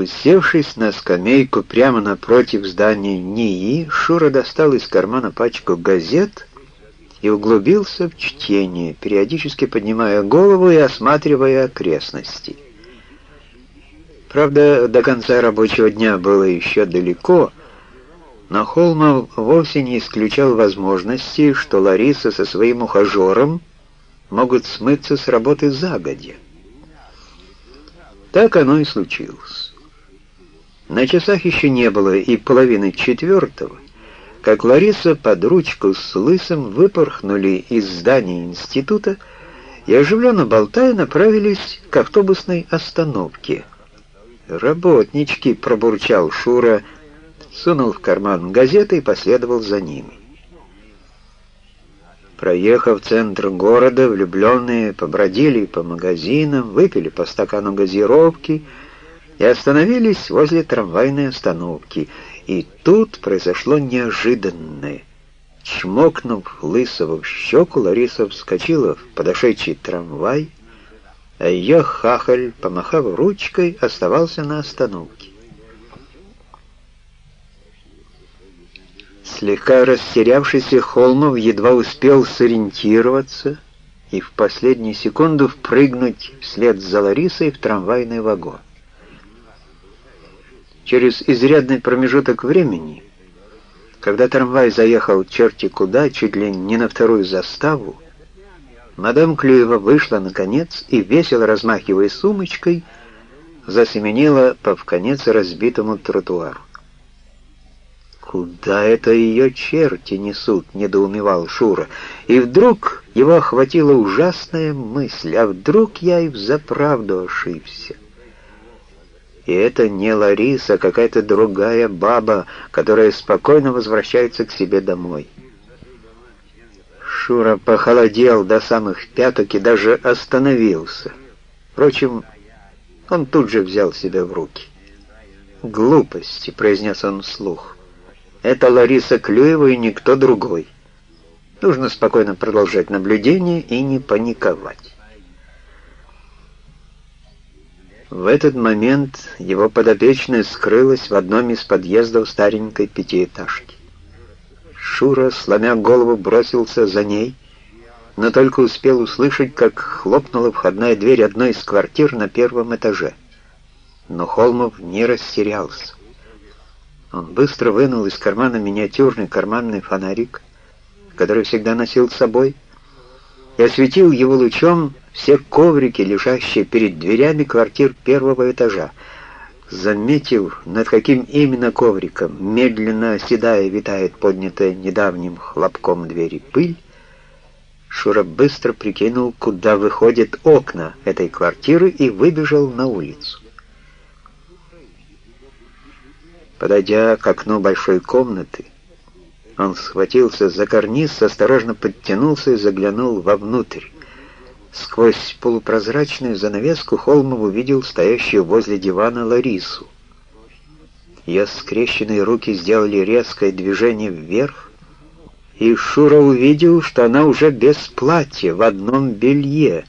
Усевшись на скамейку прямо напротив здания НИИ, Шура достал из кармана пачку газет и углубился в чтение, периодически поднимая голову и осматривая окрестности. Правда, до конца рабочего дня было еще далеко, но Холмов вовсе не исключал возможности, что Лариса со своим ухажером могут смыться с работы загодя. Так оно и случилось. На часах еще не было и половины четвертого, как Лариса под ручку с Лысым выпорхнули из здания института и, оживленно болтая, направились к автобусной остановке. «Работнички!» — пробурчал Шура, сунул в карман газеты и последовал за ними. Проехав центр города, влюбленные побродили по магазинам, выпили по стакану газировки и остановились возле трамвайной остановки. И тут произошло неожиданное. Чмокнув Лысого в щеку, Лариса вскочила в подошедший трамвай, а ее хахаль, помахав ручкой, оставался на остановке. Слегка растерявшийся Холмов едва успел сориентироваться и в последнюю секунду впрыгнуть вслед за Ларисой в трамвайный вагон. Через изрядный промежуток времени, когда трамвай заехал черти куда, чуть ли не на вторую заставу, мадам Клюева вышла наконец и, весело размахивая сумочкой, засеменила по вконец разбитому тротуару. «Куда это ее черти несут?» — недоумевал Шура. И вдруг его охватила ужасная мысль, а вдруг я и взаправду ошибся. И это не Лариса, а какая-то другая баба, которая спокойно возвращается к себе домой. Шура похолодел до самых пяток и даже остановился. Впрочем, он тут же взял себя в руки. «Глупости», — произнес он вслух. Это Лариса Клюева и никто другой. Нужно спокойно продолжать наблюдение и не паниковать. В этот момент его подопечная скрылась в одном из подъездов старенькой пятиэтажки. Шура, сломя голову, бросился за ней, но только успел услышать, как хлопнула входная дверь одной из квартир на первом этаже. Но Холмов не растерялся. Он быстро вынул из кармана миниатюрный карманный фонарик, который всегда носил с собой, и осветил его лучом все коврики, лежащие перед дверями квартир первого этажа. Заметив, над каким именно ковриком медленно оседая витает поднятая недавним хлопком двери пыль, Шура быстро прикинул, куда выходят окна этой квартиры и выбежал на улицу. Подойдя к окну большой комнаты, он схватился за карниз, осторожно подтянулся и заглянул вовнутрь. Сквозь полупрозрачную занавеску Холмов увидел стоящую возле дивана Ларису. Ее скрещенные руки сделали резкое движение вверх, и Шура увидел, что она уже без платья, в одном белье.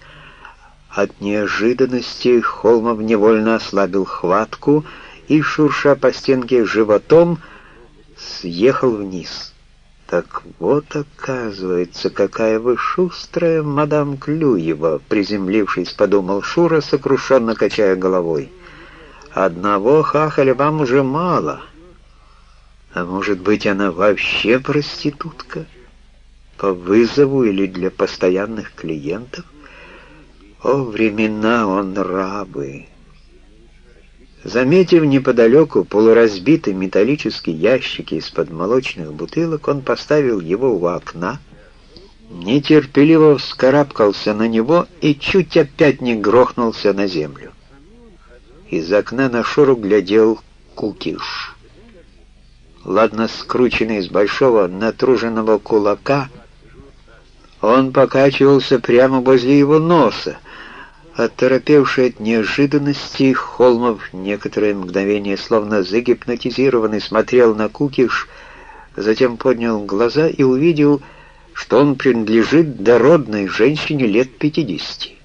От неожиданности Холмов невольно ослабил хватку и, шурша по стенке животом, съехал вниз. «Так вот, оказывается, какая вы шустрая, мадам Клюева!» Приземлившись, подумал Шура, сокрушенно качая головой. «Одного хахаля вам уже мало. А может быть, она вообще проститутка? По вызову или для постоянных клиентов? О, времена он рабы!» Заметив неподалеку полуразбитый металлический ящик из-под молочных бутылок, он поставил его у окна, нетерпеливо вскарабкался на него и чуть опять не грохнулся на землю. Из окна на Шуру глядел кукиш. Ладно скрученный из большого натруженного кулака, он покачивался прямо возле его носа, Оторопевший от неожиданности, Холмов некоторое мгновение, словно загипнотизированный, смотрел на Кукиш, затем поднял глаза и увидел, что он принадлежит дородной женщине лет пятидесяти.